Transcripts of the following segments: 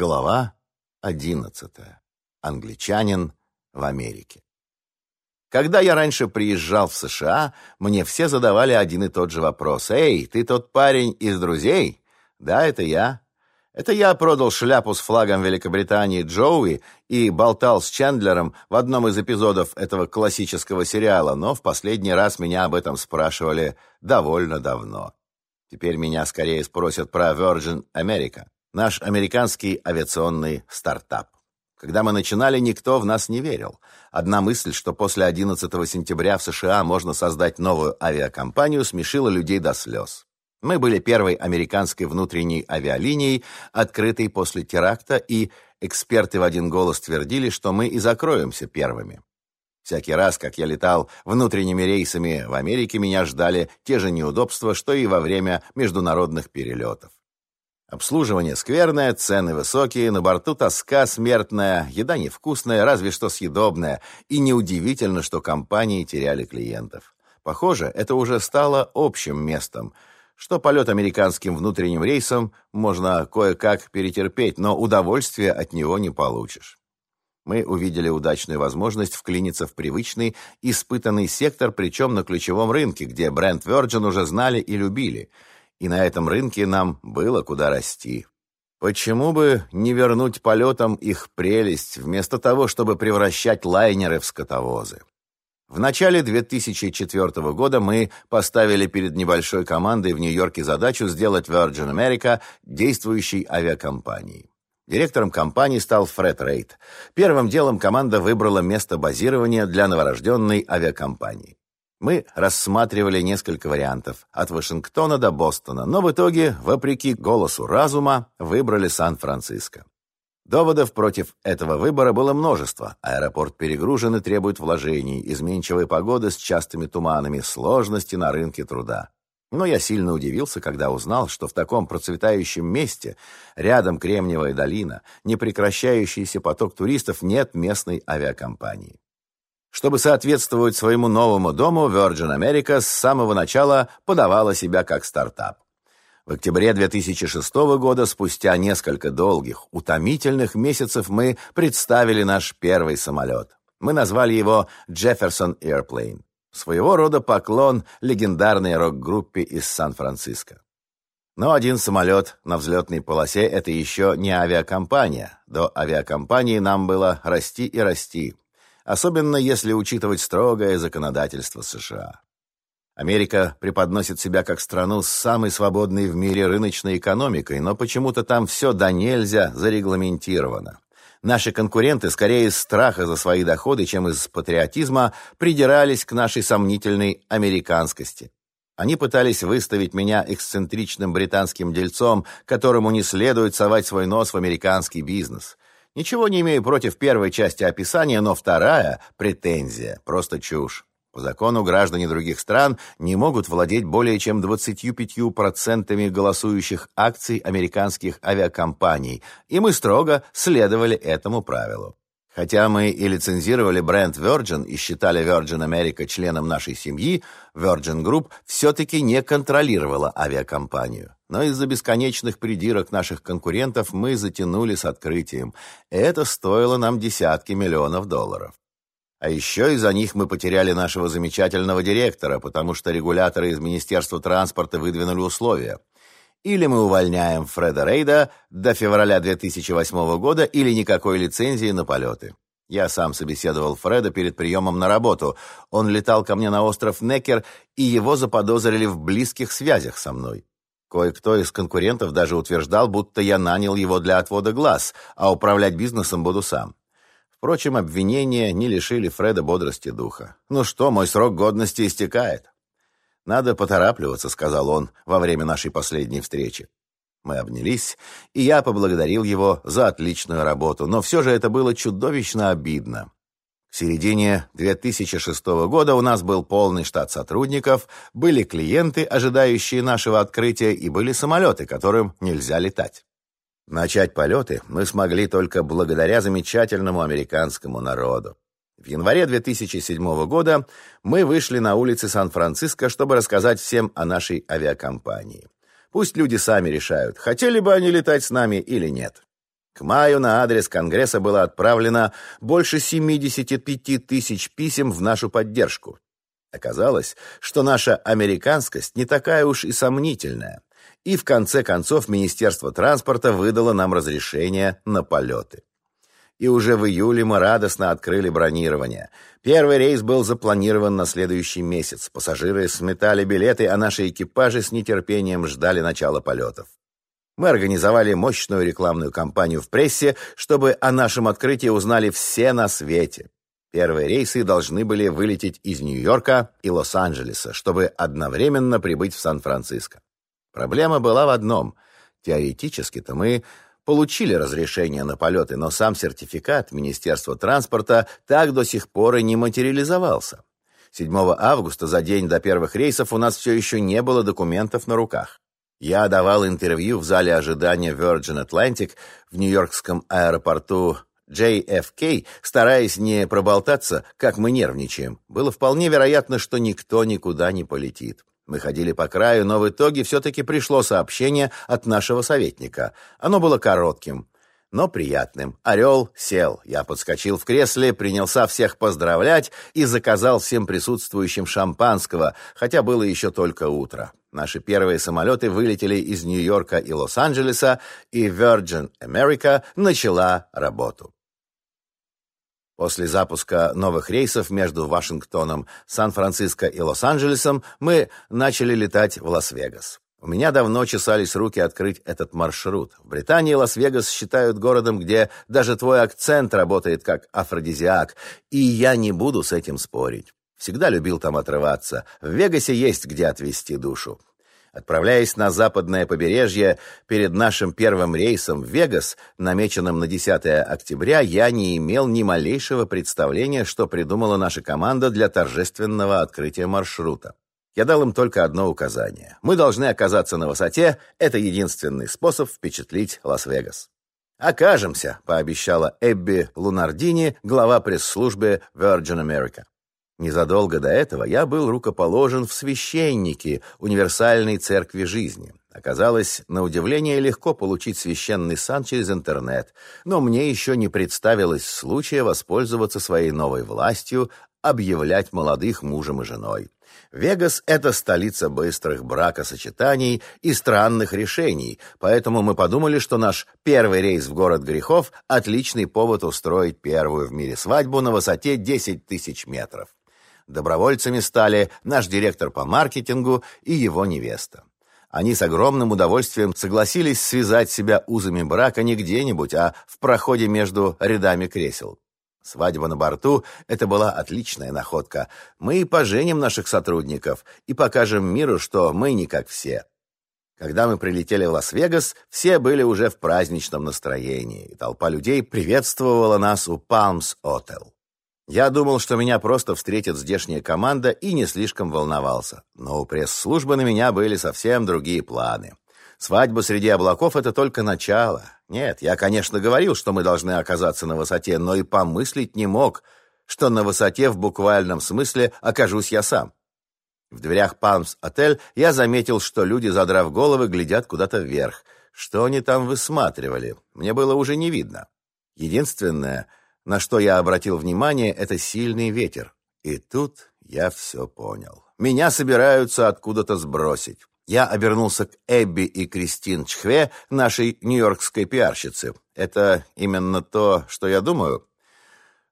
Глава 11. Англичанин в Америке. Когда я раньше приезжал в США, мне все задавали один и тот же вопрос. «Эй, ты тот парень из друзей?» «Да, это я». Это я продал шляпу с флагом Великобритании Джоуи и болтал с Чендлером в одном из эпизодов этого классического сериала, но в последний раз меня об этом спрашивали довольно давно. Теперь меня скорее спросят про Virgin America наш американский авиационный стартап. Когда мы начинали, никто в нас не верил. Одна мысль, что после 11 сентября в США можно создать новую авиакомпанию, смешила людей до слез. Мы были первой американской внутренней авиалинией, открытой после теракта, и эксперты в один голос твердили, что мы и закроемся первыми. Всякий раз, как я летал внутренними рейсами в Америке, меня ждали те же неудобства, что и во время международных перелетов. Обслуживание скверное, цены высокие, на борту тоска смертная, еда невкусная, разве что съедобная, и неудивительно, что компании теряли клиентов. Похоже, это уже стало общим местом, что полет американским внутренним рейсом можно кое-как перетерпеть, но удовольствия от него не получишь. Мы увидели удачную возможность вклиниться в привычный, испытанный сектор, причем на ключевом рынке, где бренд Virgin уже знали и любили – и на этом рынке нам было куда расти. Почему бы не вернуть полетам их прелесть, вместо того, чтобы превращать лайнеры в скотовозы? В начале 2004 года мы поставили перед небольшой командой в Нью-Йорке задачу сделать Virgin America действующей авиакомпанией. Директором компании стал Фред Рейд. Первым делом команда выбрала место базирования для новорожденной авиакомпании. Мы рассматривали несколько вариантов, от Вашингтона до Бостона, но в итоге, вопреки голосу разума, выбрали Сан-Франциско. Доводов против этого выбора было множество. Аэропорт перегружен и требует вложений, изменчивая погода с частыми туманами, сложности на рынке труда. Но я сильно удивился, когда узнал, что в таком процветающем месте, рядом Кремниевая долина, непрекращающийся поток туристов, нет местной авиакомпании. Чтобы соответствовать своему новому дому, Virgin America с самого начала подавала себя как стартап. В октябре 2006 года, спустя несколько долгих, утомительных месяцев, мы представили наш первый самолет. Мы назвали его Jefferson Airplane. Своего рода поклон легендарной рок-группе из Сан-Франциско. Но один самолет на взлетной полосе – это еще не авиакомпания. До авиакомпании нам было расти и расти особенно если учитывать строгое законодательство США. Америка преподносит себя как страну с самой свободной в мире рыночной экономикой, но почему-то там все до нельзя зарегламентировано. Наши конкуренты, скорее из страха за свои доходы, чем из патриотизма, придирались к нашей сомнительной американскости. Они пытались выставить меня эксцентричным британским дельцом, которому не следует совать свой нос в американский бизнес. Ничего не имею против первой части описания, но вторая — претензия, просто чушь. По закону граждане других стран не могут владеть более чем 25% голосующих акций американских авиакомпаний, и мы строго следовали этому правилу. Хотя мы и лицензировали бренд Virgin и считали Virgin America членом нашей семьи, Virgin Group все-таки не контролировала авиакомпанию. Но из-за бесконечных придирок наших конкурентов мы затянули с открытием. Это стоило нам десятки миллионов долларов. А еще из-за них мы потеряли нашего замечательного директора, потому что регуляторы из Министерства транспорта выдвинули условия – или мы увольняем Фреда Рейда до февраля 2008 года, или никакой лицензии на полеты. Я сам собеседовал Фреда перед приемом на работу. Он летал ко мне на остров Некер, и его заподозрили в близких связях со мной. Кое-кто из конкурентов даже утверждал, будто я нанял его для отвода глаз, а управлять бизнесом буду сам. Впрочем, обвинения не лишили Фреда бодрости духа. «Ну что, мой срок годности истекает. «Надо поторапливаться», — сказал он во время нашей последней встречи. Мы обнялись, и я поблагодарил его за отличную работу, но все же это было чудовищно обидно. К середине 2006 года у нас был полный штат сотрудников, были клиенты, ожидающие нашего открытия, и были самолеты, которым нельзя летать. Начать полеты мы смогли только благодаря замечательному американскому народу. В январе 2007 года мы вышли на улицы Сан-Франциско, чтобы рассказать всем о нашей авиакомпании. Пусть люди сами решают, хотели бы они летать с нами или нет. К маю на адрес Конгресса было отправлено больше 75 тысяч писем в нашу поддержку. Оказалось, что наша американскость не такая уж и сомнительная. И в конце концов Министерство транспорта выдало нам разрешение на полеты. И уже в июле мы радостно открыли бронирование. Первый рейс был запланирован на следующий месяц. Пассажиры сметали билеты, а наши экипажи с нетерпением ждали начала полетов. Мы организовали мощную рекламную кампанию в прессе, чтобы о нашем открытии узнали все на свете. Первые рейсы должны были вылететь из Нью-Йорка и Лос-Анджелеса, чтобы одновременно прибыть в Сан-Франциско. Проблема была в одном. Теоретически-то мы получили разрешение на полеты, но сам сертификат Министерства транспорта так до сих пор и не материализовался. 7 августа, за день до первых рейсов, у нас все еще не было документов на руках. Я давал интервью в зале ожидания Virgin Atlantic в нью-йоркском аэропорту JFK, стараясь не проболтаться, как мы нервничаем. Было вполне вероятно, что никто никуда не полетит. Мы ходили по краю, но в итоге все-таки пришло сообщение от нашего советника. Оно было коротким но приятным. Орел сел. Я подскочил в кресле, принялся всех поздравлять и заказал всем присутствующим шампанского, хотя было еще только утро. Наши первые самолеты вылетели из Нью-Йорка и Лос-Анджелеса, и Virgin America начала работу. После запуска новых рейсов между Вашингтоном, Сан-Франциско и Лос-Анджелесом мы начали летать в Лас-Вегас. У меня давно чесались руки открыть этот маршрут. В Британии Лас-Вегас считают городом, где даже твой акцент работает как афродизиак, и я не буду с этим спорить. Всегда любил там отрываться. В Вегасе есть где отвести душу. Отправляясь на западное побережье перед нашим первым рейсом в Вегас, намеченным на 10 октября, я не имел ни малейшего представления, что придумала наша команда для торжественного открытия маршрута. Я дал им только одно указание. Мы должны оказаться на высоте. Это единственный способ впечатлить Лас-Вегас. «Окажемся», — пообещала Эбби Лунардини, глава пресс-службы Virgin America. Незадолго до этого я был рукоположен в священники Универсальной Церкви Жизни. Оказалось, на удивление легко получить священный сан через интернет, но мне еще не представилось случая воспользоваться своей новой властью, объявлять молодых мужем и женой. Вегас — это столица быстрых бракосочетаний и странных решений, поэтому мы подумали, что наш первый рейс в город грехов — отличный повод устроить первую в мире свадьбу на высоте 10 тысяч метров. Добровольцами стали наш директор по маркетингу и его невеста. Они с огромным удовольствием согласились связать себя узами брака не где-нибудь, а в проходе между рядами кресел. Свадьба на борту — это была отличная находка. Мы поженим наших сотрудников и покажем миру, что мы не как все. Когда мы прилетели в Лас-Вегас, все были уже в праздничном настроении, и толпа людей приветствовала нас у Palms Hotel. Я думал, что меня просто встретит здешняя команда и не слишком волновался. Но у пресс-службы на меня были совсем другие планы. Свадьба среди облаков — это только начало. Нет, я, конечно, говорил, что мы должны оказаться на высоте, но и помыслить не мог, что на высоте в буквальном смысле окажусь я сам. В дверях Палмс отель я заметил, что люди, задрав головы, глядят куда-то вверх. Что они там высматривали, мне было уже не видно. Единственное, на что я обратил внимание, это сильный ветер. И тут я все понял. Меня собираются откуда-то сбросить. Я обернулся к Эбби и Кристин Чхве, нашей нью-йоркской пиарщице. Это именно то, что я думаю.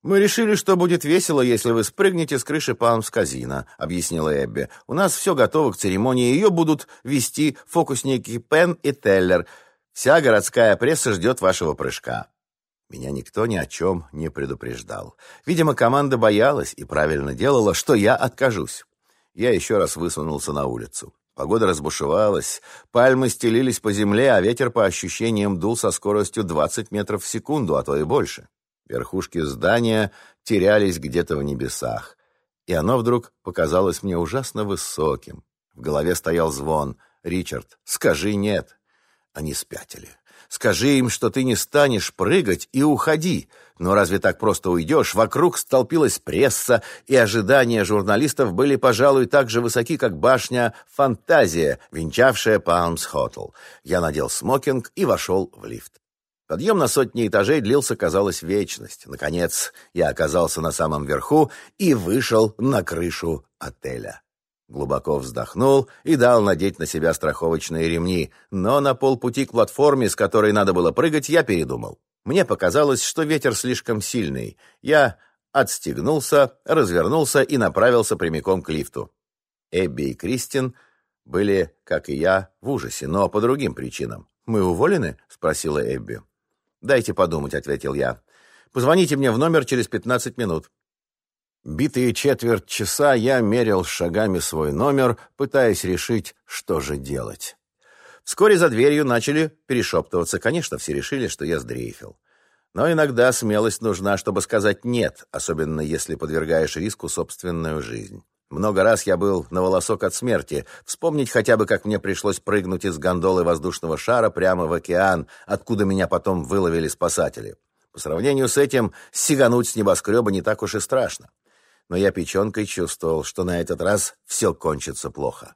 «Мы решили, что будет весело, если вы спрыгнете с крыши Палмс-казино», — объяснила Эбби. «У нас все готово к церемонии. Ее будут вести фокусники Пен и Теллер. Вся городская пресса ждет вашего прыжка». Меня никто ни о чем не предупреждал. Видимо, команда боялась и правильно делала, что я откажусь. Я еще раз высунулся на улицу. Погода разбушевалась, пальмы стелились по земле, а ветер по ощущениям дул со скоростью 20 метров в секунду, а то и больше. Верхушки здания терялись где-то в небесах. И оно вдруг показалось мне ужасно высоким. В голове стоял звон. «Ричард, скажи нет!» Они спятили. Скажи им, что ты не станешь прыгать, и уходи. Но разве так просто уйдешь? Вокруг столпилась пресса, и ожидания журналистов были, пожалуй, так же высоки, как башня «Фантазия», венчавшая Палмс Хотел. Я надел смокинг и вошел в лифт. Подъем на сотни этажей длился, казалось, вечность. Наконец, я оказался на самом верху и вышел на крышу отеля. Глубоко вздохнул и дал надеть на себя страховочные ремни, но на полпути к платформе, с которой надо было прыгать, я передумал. Мне показалось, что ветер слишком сильный. Я отстегнулся, развернулся и направился прямиком к лифту. Эбби и Кристин были, как и я, в ужасе, но по другим причинам. «Мы уволены?» — спросила Эбби. «Дайте подумать», — ответил я. «Позвоните мне в номер через пятнадцать минут». Битые четверть часа я мерил шагами свой номер, пытаясь решить, что же делать. Вскоре за дверью начали перешептываться. Конечно, все решили, что я сдрейфил. Но иногда смелость нужна, чтобы сказать «нет», особенно если подвергаешь риску собственную жизнь. Много раз я был на волосок от смерти. Вспомнить хотя бы, как мне пришлось прыгнуть из гондолы воздушного шара прямо в океан, откуда меня потом выловили спасатели. По сравнению с этим, сигануть с небоскреба не так уж и страшно. Но я печенкой чувствовал, что на этот раз все кончится плохо.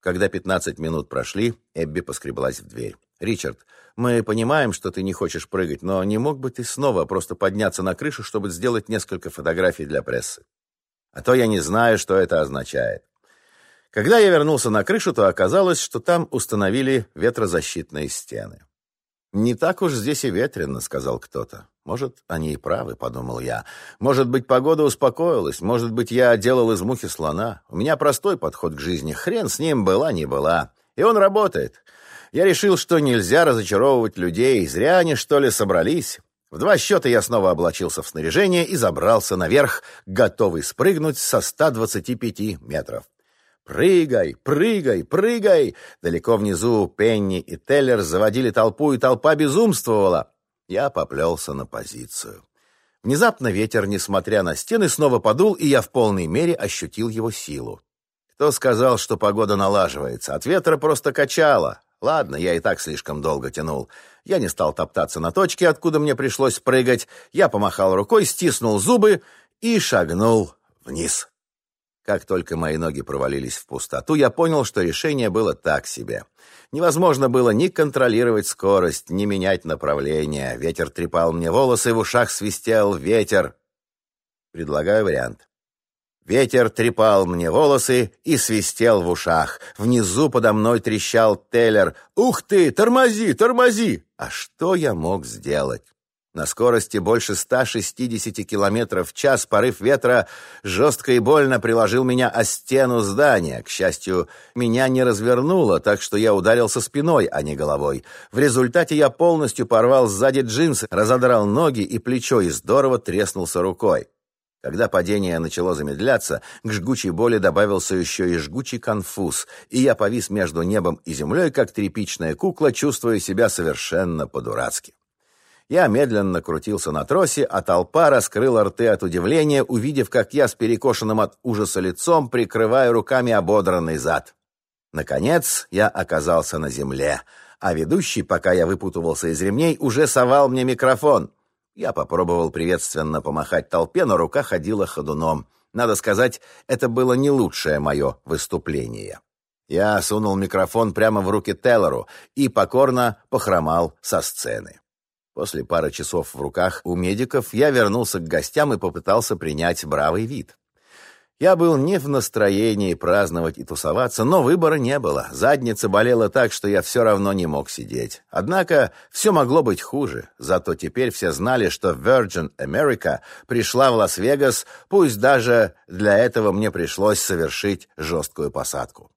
Когда пятнадцать минут прошли, Эбби поскреблась в дверь. «Ричард, мы понимаем, что ты не хочешь прыгать, но не мог бы ты снова просто подняться на крышу, чтобы сделать несколько фотографий для прессы?» А то я не знаю, что это означает. Когда я вернулся на крышу, то оказалось, что там установили ветрозащитные стены. «Не так уж здесь и ветрено», — сказал кто-то. «Может, они и правы», — подумал я. «Может быть, погода успокоилась, может быть, я делал из мухи слона. У меня простой подход к жизни. Хрен с ним, была не была. И он работает. Я решил, что нельзя разочаровывать людей. Зря они, что ли, собрались. В два счета я снова облачился в снаряжение и забрался наверх, готовый спрыгнуть со 125 метров. «Прыгай, прыгай, прыгай!» Далеко внизу Пенни и Теллер заводили толпу, и толпа безумствовала. Я поплелся на позицию. Внезапно ветер, несмотря на стены, снова подул, и я в полной мере ощутил его силу. Кто сказал, что погода налаживается? От ветра просто качало. Ладно, я и так слишком долго тянул. Я не стал топтаться на точке, откуда мне пришлось прыгать. Я помахал рукой, стиснул зубы и шагнул вниз. Как только мои ноги провалились в пустоту, я понял, что решение было так себе. Невозможно было ни контролировать скорость, ни менять направление. Ветер трепал мне волосы, в ушах свистел ветер. Предлагаю вариант. Ветер трепал мне волосы и свистел в ушах. Внизу подо мной трещал Теллер. «Ух ты! Тормози! Тормози!» А что я мог сделать? На скорости больше 160 км в час порыв ветра жестко и больно приложил меня о стену здания. К счастью, меня не развернуло, так что я ударился спиной, а не головой. В результате я полностью порвал сзади джинсы, разодрал ноги и плечо и здорово треснулся рукой. Когда падение начало замедляться, к жгучей боли добавился еще и жгучий конфуз, и я повис между небом и землей, как тряпичная кукла, чувствуя себя совершенно по-дурацки. Я медленно крутился на тросе, а толпа раскрыла рты от удивления, увидев, как я с перекошенным от ужаса лицом прикрываю руками ободранный зад. Наконец я оказался на земле, а ведущий, пока я выпутывался из ремней, уже совал мне микрофон — я попробовал приветственно помахать толпе, но рука ходила ходуном. Надо сказать, это было не лучшее мое выступление. Я сунул микрофон прямо в руки Теллору и покорно похромал со сцены. После пары часов в руках у медиков я вернулся к гостям и попытался принять бравый вид. Я был не в настроении праздновать и тусоваться, но выбора не было. Задница болела так, что я все равно не мог сидеть. Однако все могло быть хуже. Зато теперь все знали, что Virgin America пришла в Лас-Вегас, пусть даже для этого мне пришлось совершить жесткую посадку.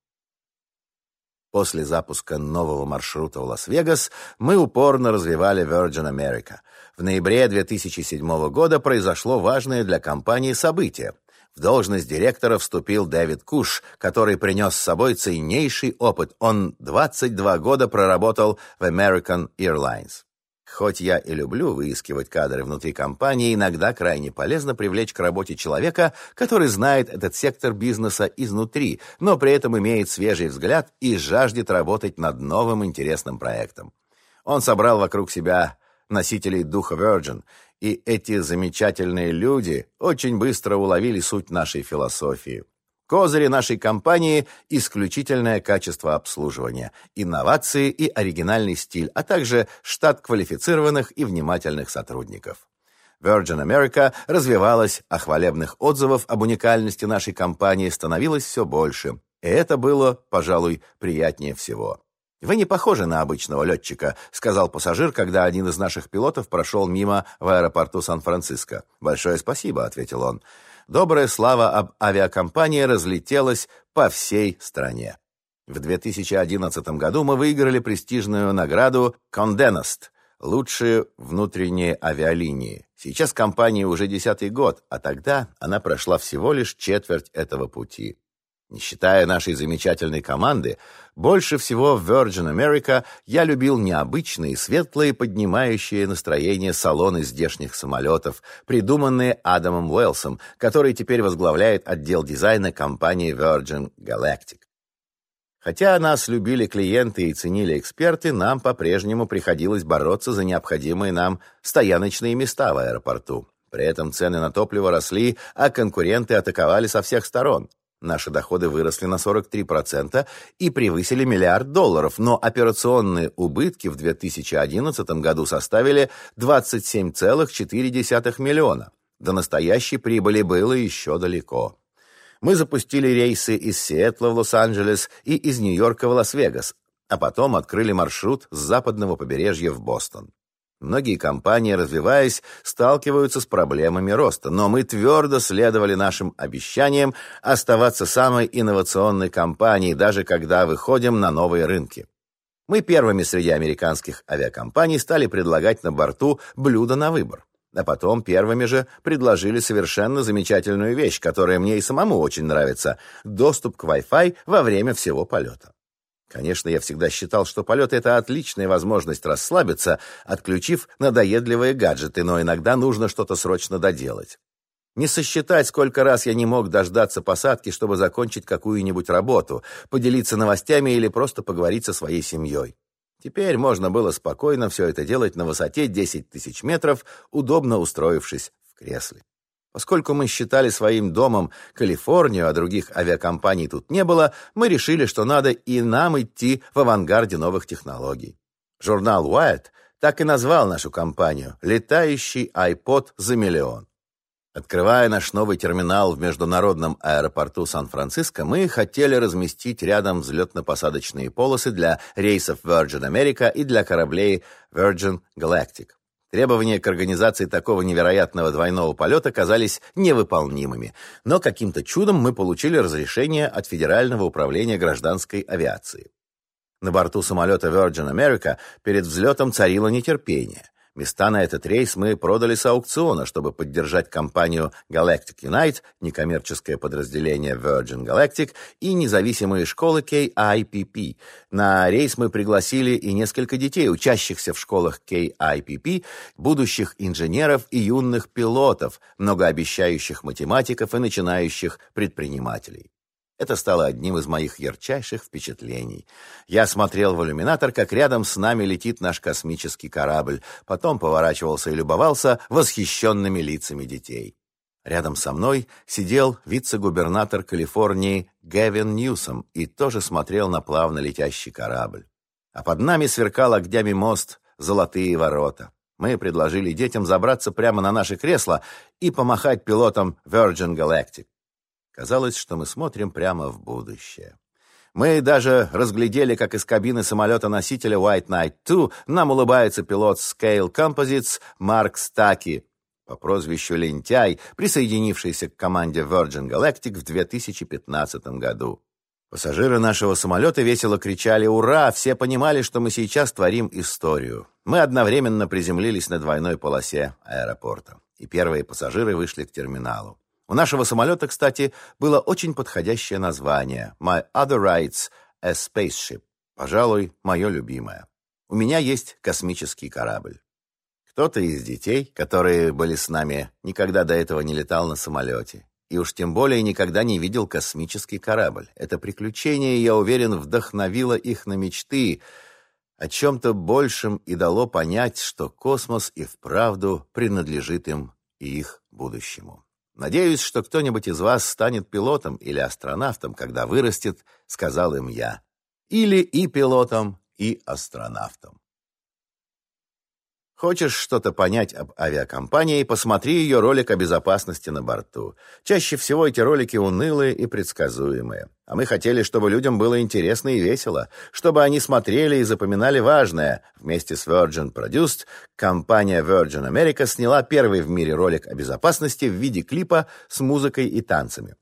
После запуска нового маршрута в Лас-Вегас мы упорно развивали Virgin America. В ноябре 2007 года произошло важное для компании событие. В должность директора вступил Дэвид Куш, который принес с собой ценнейший опыт. Он 22 года проработал в American Airlines. Хоть я и люблю выискивать кадры внутри компании, иногда крайне полезно привлечь к работе человека, который знает этот сектор бизнеса изнутри, но при этом имеет свежий взгляд и жаждет работать над новым интересным проектом. Он собрал вокруг себя носителей духа Virgin и эти замечательные люди очень быстро уловили суть нашей философии. Козыри нашей компании – исключительное качество обслуживания, инновации и оригинальный стиль, а также штат квалифицированных и внимательных сотрудников. Virgin America развивалась, а хвалебных отзывов об уникальности нашей компании становилось все больше. И это было, пожалуй, приятнее всего. «Вы не похожи на обычного летчика», — сказал пассажир, когда один из наших пилотов прошел мимо в аэропорту Сан-Франциско. «Большое спасибо», — ответил он добрая слава об авиакомпании разлетелась по всей стране. В 2011 году мы выиграли престижную награду «Конденост» — лучшие внутренние авиалинии. Сейчас компании уже десятый год, а тогда она прошла всего лишь четверть этого пути. Не считая нашей замечательной команды, больше всего в Virgin America я любил необычные, светлые, поднимающие настроение салоны здешних самолетов, придуманные Адамом Уэллсом, который теперь возглавляет отдел дизайна компании Virgin Galactic. Хотя нас любили клиенты и ценили эксперты, нам по-прежнему приходилось бороться за необходимые нам стояночные места в аэропорту. При этом цены на топливо росли, а конкуренты атаковали со всех сторон. Наши доходы выросли на 43% и превысили миллиард долларов, но операционные убытки в 2011 году составили 27,4 миллиона. До настоящей прибыли было еще далеко. Мы запустили рейсы из Сиэтла в Лос-Анджелес и из Нью-Йорка в Лас-Вегас, а потом открыли маршрут с западного побережья в Бостон. Многие компании, развиваясь, сталкиваются с проблемами роста, но мы твердо следовали нашим обещаниям оставаться самой инновационной компанией, даже когда выходим на новые рынки. Мы первыми среди американских авиакомпаний стали предлагать на борту блюда на выбор. А потом первыми же предложили совершенно замечательную вещь, которая мне и самому очень нравится – доступ к Wi-Fi во время всего полета. Конечно, я всегда считал, что полет — это отличная возможность расслабиться, отключив надоедливые гаджеты, но иногда нужно что-то срочно доделать. Не сосчитать, сколько раз я не мог дождаться посадки, чтобы закончить какую-нибудь работу, поделиться новостями или просто поговорить со своей семьей. Теперь можно было спокойно все это делать на высоте 10 тысяч метров, удобно устроившись в кресле. Поскольку мы считали своим домом Калифорнию, а других авиакомпаний тут не было, мы решили, что надо и нам идти в авангарде новых технологий. Журнал Wired так и назвал нашу компанию «Летающий iPod за миллион». Открывая наш новый терминал в международном аэропорту Сан-Франциско, мы хотели разместить рядом взлетно-посадочные полосы для рейсов Virgin America и для кораблей Virgin Galactic. Требования к организации такого невероятного двойного полета казались невыполнимыми, но каким-то чудом мы получили разрешение от Федерального управления гражданской авиации. На борту самолета Virgin America перед взлетом царило нетерпение. Места на этот рейс мы продали с аукциона, чтобы поддержать компанию Galactic Unite, некоммерческое подразделение Virgin Galactic и независимые школы KIPP. На рейс мы пригласили и несколько детей, учащихся в школах KIPP, будущих инженеров и юных пилотов, многообещающих математиков и начинающих предпринимателей. Это стало одним из моих ярчайших впечатлений. Я смотрел в иллюминатор, как рядом с нами летит наш космический корабль, потом поворачивался и любовался восхищенными лицами детей. Рядом со мной сидел вице-губернатор Калифорнии Гэвин Ньюсом и тоже смотрел на плавно летящий корабль. А под нами сверкал огнями мост «Золотые ворота». Мы предложили детям забраться прямо на наши кресла и помахать пилотам Virgin Galactic. Казалось, что мы смотрим прямо в будущее. Мы даже разглядели, как из кабины самолета-носителя White Knight 2 нам улыбается пилот Scale Composites Марк Стаки по прозвищу Лентяй, присоединившийся к команде Virgin Galactic в 2015 году. Пассажиры нашего самолета весело кричали «Ура!», все понимали, что мы сейчас творим историю. Мы одновременно приземлились на двойной полосе аэропорта, и первые пассажиры вышли к терминалу. У нашего самолета, кстати, было очень подходящее название «My Other Rights — a Spaceship». Пожалуй, мое любимое. У меня есть космический корабль. Кто-то из детей, которые были с нами, никогда до этого не летал на самолете. И уж тем более никогда не видел космический корабль. Это приключение, я уверен, вдохновило их на мечты о чем-то большем и дало понять, что космос и вправду принадлежит им и их будущему. Надеюсь, что кто-нибудь из вас станет пилотом или астронавтом, когда вырастет, сказал им я. Или и пилотом, и астронавтом. Хочешь что-то понять об авиакомпании, посмотри ее ролик о безопасности на борту. Чаще всего эти ролики унылые и предсказуемые. А мы хотели, чтобы людям было интересно и весело, чтобы они смотрели и запоминали важное. Вместе с Virgin Produced компания Virgin America сняла первый в мире ролик о безопасности в виде клипа с музыкой и танцами.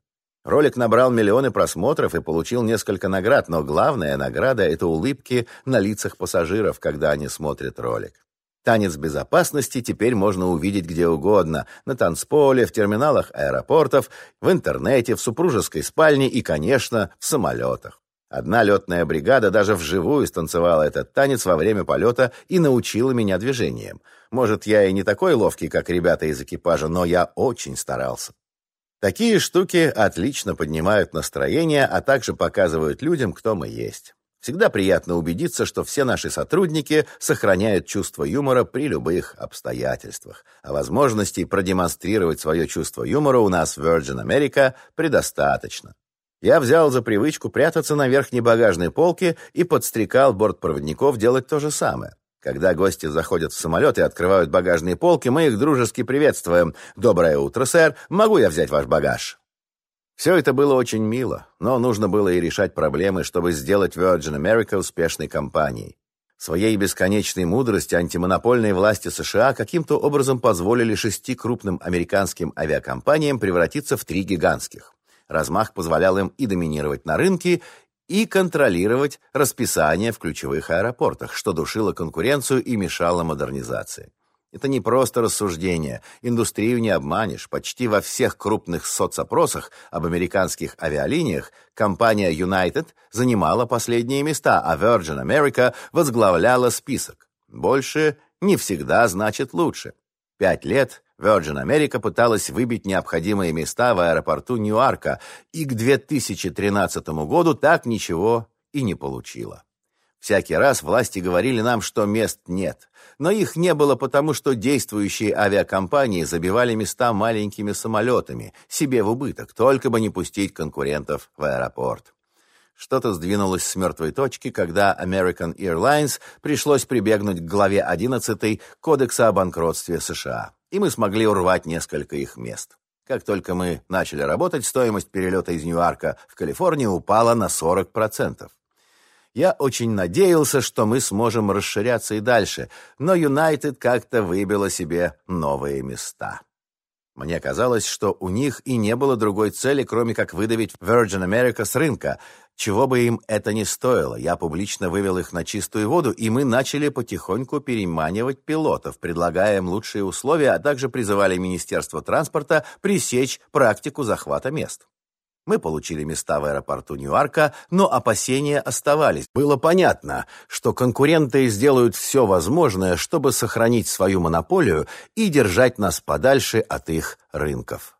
Ролик набрал миллионы просмотров и получил несколько наград, но главная награда — это улыбки на лицах пассажиров, когда они смотрят ролик. Танец безопасности теперь можно увидеть где угодно – на танцполе, в терминалах аэропортов, в интернете, в супружеской спальне и, конечно, в самолетах. Одна летная бригада даже вживую станцевала этот танец во время полета и научила меня движениям. Может, я и не такой ловкий, как ребята из экипажа, но я очень старался. Такие штуки отлично поднимают настроение, а также показывают людям, кто мы есть. Всегда приятно убедиться, что все наши сотрудники сохраняют чувство юмора при любых обстоятельствах. А возможностей продемонстрировать свое чувство юмора у нас в Virgin America предостаточно. Я взял за привычку прятаться на верхней багажной полке и подстрекал бортпроводников делать то же самое. Когда гости заходят в самолет и открывают багажные полки, мы их дружески приветствуем. «Доброе утро, сэр. Могу я взять ваш багаж?» Все это было очень мило, но нужно было и решать проблемы, чтобы сделать Virgin America успешной компанией. Своей бесконечной мудрости антимонопольные власти США каким-то образом позволили шести крупным американским авиакомпаниям превратиться в три гигантских. Размах позволял им и доминировать на рынке, и контролировать расписание в ключевых аэропортах, что душило конкуренцию и мешало модернизации. Это не просто рассуждение. Индустрию не обманешь. Почти во всех крупных соцопросах об американских авиалиниях компания United занимала последние места, а Virgin America возглавляла список. Больше не всегда значит лучше. Пять лет Virgin America пыталась выбить необходимые места в аэропорту Ньюарка, и к 2013 году так ничего и не получила. Всякий раз власти говорили нам, что мест нет. Но их не было потому, что действующие авиакомпании забивали места маленькими самолетами, себе в убыток, только бы не пустить конкурентов в аэропорт. Что-то сдвинулось с мертвой точки, когда American Airlines пришлось прибегнуть к главе 11 Кодекса о банкротстве США, и мы смогли урвать несколько их мест. Как только мы начали работать, стоимость перелета из Ньюарка в Калифорнию упала на 40%. Я очень надеялся, что мы сможем расширяться и дальше, но Юнайтед как-то выбила себе новые места. Мне казалось, что у них и не было другой цели, кроме как выдавить Virgin America с рынка, чего бы им это ни стоило. Я публично вывел их на чистую воду, и мы начали потихоньку переманивать пилотов, предлагая им лучшие условия, а также призывали Министерство транспорта пресечь практику захвата мест. Мы получили места в аэропорту Ньюарка, но опасения оставались. Было понятно, что конкуренты сделают все возможное, чтобы сохранить свою монополию и держать нас подальше от их рынков.